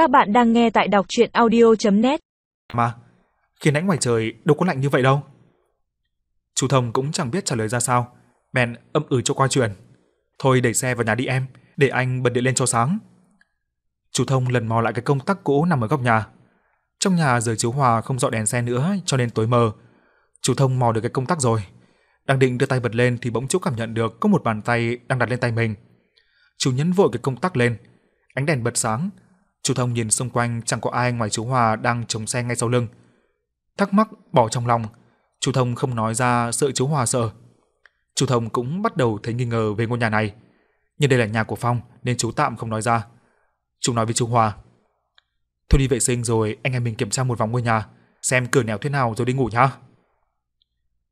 Các bạn đang nghe tại đọc chuyện audio.net Mà, khi nãy ngoài trời đâu có lạnh như vậy đâu. Chú Thông cũng chẳng biết trả lời ra sao, bèn âm ừ cho qua chuyện. Thôi đẩy xe vào nhà đi em, để anh bật điện lên cho sáng. Chú Thông lần mò lại cái công tắc cũ nằm ở góc nhà. Trong nhà giờ chiếu hòa không dọn đèn xe nữa cho nên tối mờ. Chú Thông mò được cái công tắc rồi. Đang định đưa tay bật lên thì bỗng chú cảm nhận được có một bàn tay đang đặt lên tay mình. Chú nhấn vội cái công tắc lên. Ánh đèn bật sáng. Chú Thông nhìn xung quanh chẳng có ai ngoài chú Hòa đang chống xe ngay sau lưng. Thắc mắc bỏ trong lòng, chú Thông không nói ra sợ chú Hòa sợ. Chú Thông cũng bắt đầu thấy nghi ngờ về ngôi nhà này. Nhưng đây là nhà của Phong nên chú tạm không nói ra. Chú nói với chú Hòa. Thôi đi vệ sinh rồi anh em mình kiểm tra một vòng ngôi nhà, xem cửa nẻo thế nào rồi đi ngủ nhá.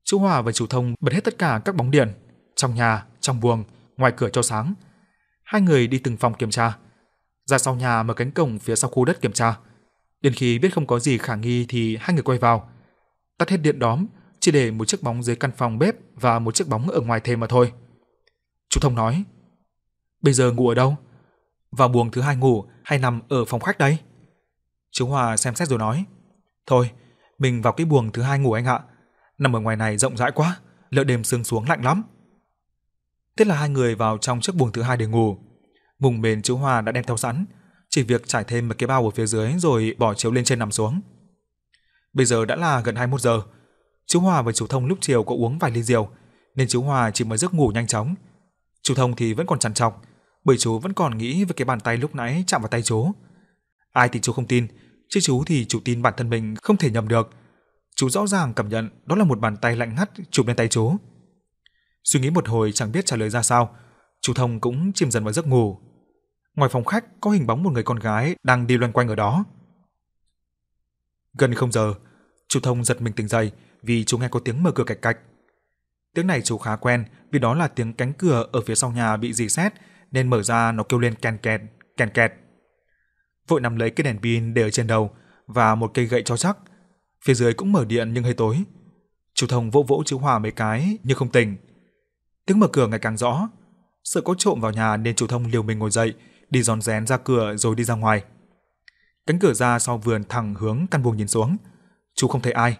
Chú Hòa và chú Thông bật hết tất cả các bóng điện, trong nhà, trong buồng, ngoài cửa cho sáng. Hai người đi từng phòng kiểm tra. Ra sau nhà mở cánh cổng phía sau khu đất kiểm tra. Đến khi biết không có gì khả nghi thì hai người quay vào. Tắt hết điện đóm, chỉ để một chiếc bóng dưới căn phòng bếp và một chiếc bóng ở ngoài thềm mà thôi. Chú Thông nói, Bây giờ ngủ ở đâu? Vào buồng thứ hai ngủ hay nằm ở phòng khách đây? Chú Hòa xem xét rồi nói, Thôi, mình vào cái buồng thứ hai ngủ anh ạ. Nằm ở ngoài này rộng rãi quá, lỡ đêm sương xuống lạnh lắm. Thế là hai người vào trong chiếc buồng thứ hai để ngủ. Vùng mền chiếu Hòa đã đem theo sẵn, chỉ việc trải thêm một cái bao ở phía dưới rồi bỏ chiếu lên trên nằm xuống. Bây giờ đã là gần 21 giờ. Chú Hòa và chú Thông lúc chiều có uống vài ly rượu, nên chú Hòa chỉ mới giấc ngủ nhanh chóng. Chú Thông thì vẫn còn chằn chọc, bởi chú vẫn còn nghĩ về cái bàn tay lúc nãy chạm vào tay chú. Ai thì chú không tin, chứ chú thì chú tin bản thân mình không thể nhầm được. Chú rõ ràng cảm nhận đó là một bàn tay lạnh ngắt chụp lên tay chú. Suy nghĩ một hồi chẳng biết trả lời ra sao, chú Thông cũng chìm dần vào giấc ngủ. Ngoài phòng khách có hình bóng một người con gái đang đi loanh quanh ở đó. Gần không giờ, chú Thông giật mình tỉnh dậy vì chú nghe có tiếng mở cửa cạch cạch. Tiếng này chú khá quen vì đó là tiếng cánh cửa ở phía sau nhà bị dì xét nên mở ra nó kêu lên kèn kẹt, kèn kẹt. Vội nằm lấy cái đèn pin để ở trên đầu và một cây gậy cho chắc. Phía dưới cũng mở điện nhưng hơi tối. Chú Thông vỗ vỗ chú Hòa mấy cái nhưng không tỉnh. Tiếng mở cửa ngày càng rõ. Sợ có trộm vào nhà nên chú Thông liều mình ngồi dậy, đi rón rén ra cửa rồi đi ra ngoài. Cánh cửa ra sau vườn thẳng hướng căn buồng nhìn xuống. Chú không thấy ai,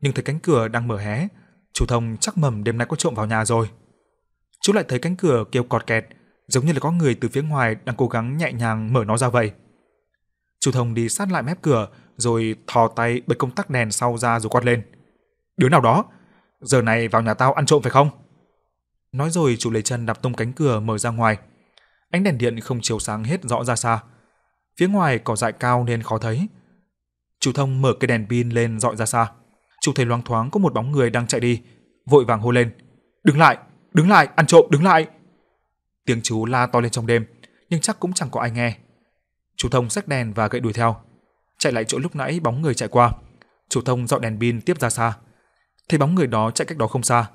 nhưng thấy cánh cửa đang mở hé, chú Thông chắc mầm đêm nay có trộm vào nhà rồi. Chú lại thấy cánh cửa kêu cọt kẹt, giống như là có người từ phía ngoài đang cố gắng nhẹ nhàng mở nó ra vậy. Chú Thông đi sát lại mép cửa, rồi thò tay bật công tắc đèn sau ra rồi quát lên. Đứa nào đó, giờ này vào nhà tao ăn trộm phải không? Nói rồi chú lấy chân đạp tung cánh cửa mở ra ngoài. Ánh đèn điện không chiếu sáng hết rõ ra xa. Phía ngoài cỏ dại cao nên khó thấy. Chú Thông mở cái đèn pin lên dọi ra xa. Chú thấy loáng thoáng có một bóng người đang chạy đi, vội vàng hô lên. Đứng lại, đứng lại, ăn trộm, đứng lại. Tiếng chú la to lên trong đêm, nhưng chắc cũng chẳng có ai nghe. Chú Thông xách đèn và gậy đuổi theo. Chạy lại chỗ lúc nãy bóng người chạy qua. Chú Thông dọi đèn pin tiếp ra xa. Thấy bóng người đó chạy cách đó không xa.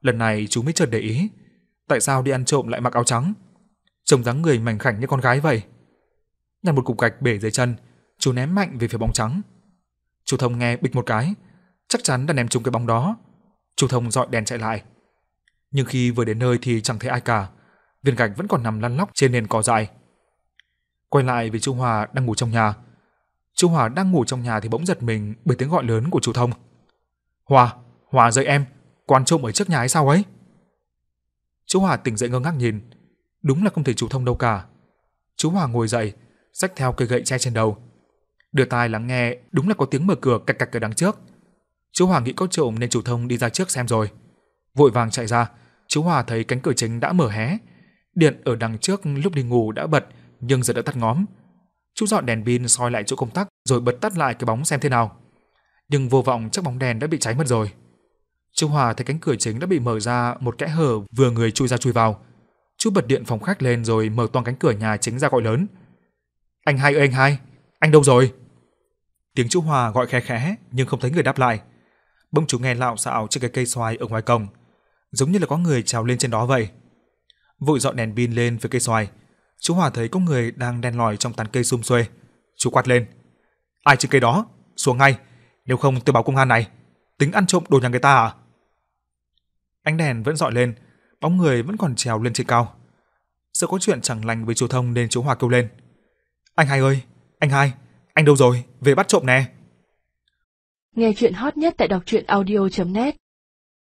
Lần này chú mới chợt để ý. Tại sao đi ăn trộm lại mặc áo trắng? Trông dáng người mảnh khảnh như con gái vậy. Nhặt một cục gạch bể dưới chân, chú ném mạnh về phía bóng trắng. Chú Thông nghe bịch một cái, chắc chắn đã ném trúng cái bóng đó. Chú Thông dọi đèn chạy lại. Nhưng khi vừa đến nơi thì chẳng thấy ai cả, viên gạch vẫn còn nằm lăn lóc trên nền cỏ dại. Quay lại với chú Hòa đang ngủ trong nhà. Chú Hòa đang ngủ trong nhà thì bỗng giật mình bởi tiếng gọi lớn của chú Thông. "Hòa, Hòa dậy em, quan trộm ở trước nhà hay sao ấy?" Chú Hòa tỉnh dậy ngơ ngác nhìn, đúng là không thể chủ Thông đâu cả. Chú Hòa ngồi dậy, xách theo cây gậy che trên đầu. Đưa tai lắng nghe, đúng là có tiếng mở cửa cạch cạch ở đằng trước. Chú Hòa nghĩ có trộm nên chủ thông đi ra trước xem rồi. Vội vàng chạy ra, chú Hòa thấy cánh cửa chính đã mở hé. Điện ở đằng trước lúc đi ngủ đã bật nhưng giờ đã tắt ngóm. Chú dọn đèn pin soi lại chỗ công tắc rồi bật tắt lại cái bóng xem thế nào. Nhưng vô vọng chắc bóng đèn đã bị cháy mất rồi. Chú Hòa thấy cánh cửa chính đã bị mở ra một kẽ hở vừa người chui ra chui vào. Chú bật điện phòng khách lên rồi mở toang cánh cửa nhà chính ra gọi lớn. Anh hai ơi anh hai, anh đâu rồi? Tiếng chú Hòa gọi khẽ khẽ nhưng không thấy người đáp lại. Bỗng chú nghe lạo xạo trên cái cây xoài ở ngoài cổng, giống như là có người trèo lên trên đó vậy. Vội dọn đèn pin lên với cây xoài, chú Hòa thấy có người đang đen lòi trong tán cây sum xuê. Chú quát lên: "Ai trên cây đó? Xuống ngay, nếu không tôi báo công an này. Tính ăn trộm đồ nhà người ta à?" Ánh đèn vẫn dọi lên, bóng người vẫn còn trèo lên trên cao. Sợ có chuyện chẳng lành với chú Thông nên chú Hòa kêu lên: "Anh hai ơi, Anh hai, anh đâu rồi? Về bắt trộm nè. Nghe chuyện hot nhất tại đọc truyện audio.net